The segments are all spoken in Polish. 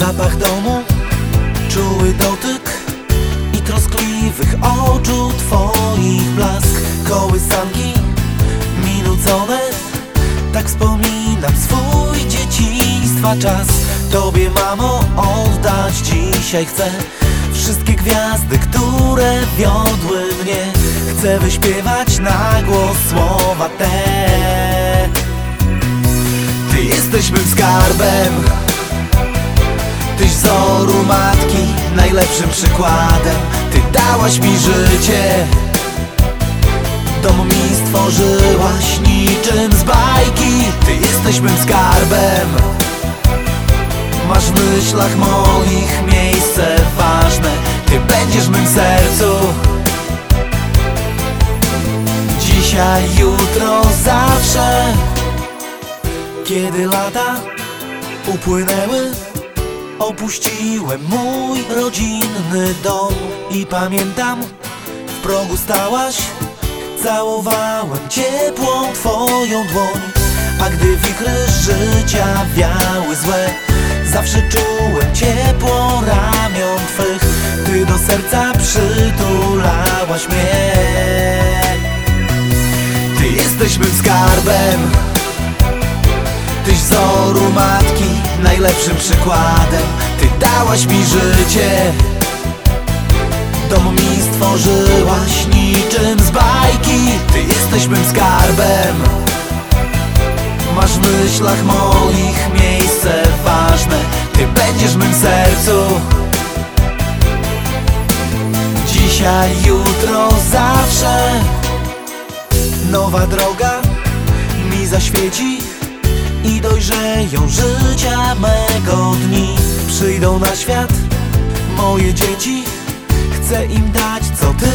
Zapach domu, czuły dotyk i troskliwych oczu Twoich blask. Kołysanki minucone, tak wspominam swój dzieciństwa czas. Tobie mamo oddać dzisiaj chcę Wszystkie gwiazdy, które wiodły mnie. Chcę wyśpiewać na głos słowa te. Ty jesteś mym skarbem Tyś wzoru matki najlepszym przykładem. Ty dałaś mi życie. Dom mi stworzyłaś niczym z bajki. Ty jesteś mym skarbem. Masz w myślach moich miejsce ważne. Ty będziesz mym sercu. Dzisiaj, jutro, zawsze. Kiedy lata upłynęły Opuściłem mój rodzinny dom I pamiętam, w progu stałaś Całowałem ciepłą twoją dłoń. A gdy wichry życia wiały złe Zawsze czułem ciepło ramion twych. Ty do serca przytulałaś mnie. Ty jesteś mym skarbem najlepszym przykładem. Ty dałaś mi życie. Dom mi stworzyłaś niczym z bajki. Ty jesteś mym skarbem. Masz w myślach moich miejsce ważne. Ty będziesz w mym sercu. Dzisiaj, jutro, zawsze. Nowa droga mi zaświeci Dojrzeją życia mego dni. Przyjdą na świat moje dzieci. Chcę im dać co ty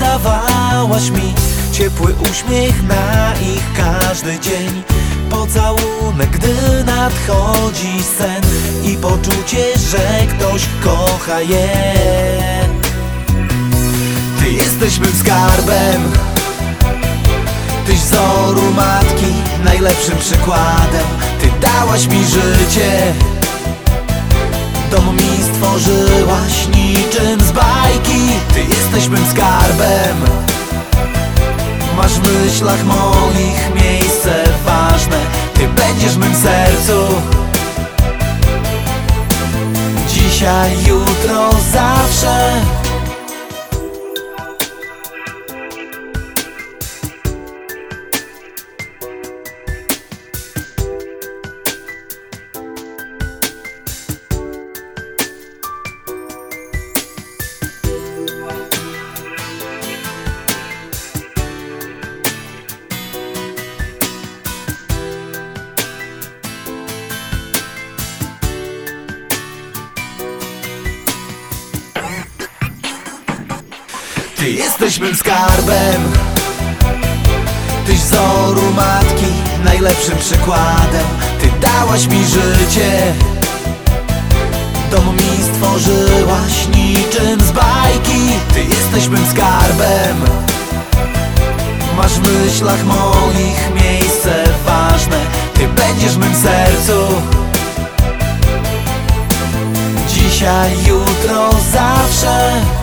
dawałaś mi. Ciepły uśmiech na ich każdy dzień. Pocałunek, gdy nadchodzi sen I poczucie, że ktoś kocha je. Ty jesteś mym skarbem. Tyś wzoru matki najlepszym przykładem dałaś mi życie. Dom mi stworzyłaś niczym z bajki. Ty jesteś mym skarbem. Masz w myślach moich miejsce ważne. Ty będziesz mym sercu. Dzisiaj, jutro, zawsze Ty jesteś mym skarbem. Tyś wzoru matki najlepszym przykładem. Ty dałaś mi życie. Dom mi stworzyłaś niczym z bajki. Ty jesteś mym skarbem. Masz w myślach moich miejsce ważne. Ty będziesz mym sercu. Dzisiaj, jutro, zawsze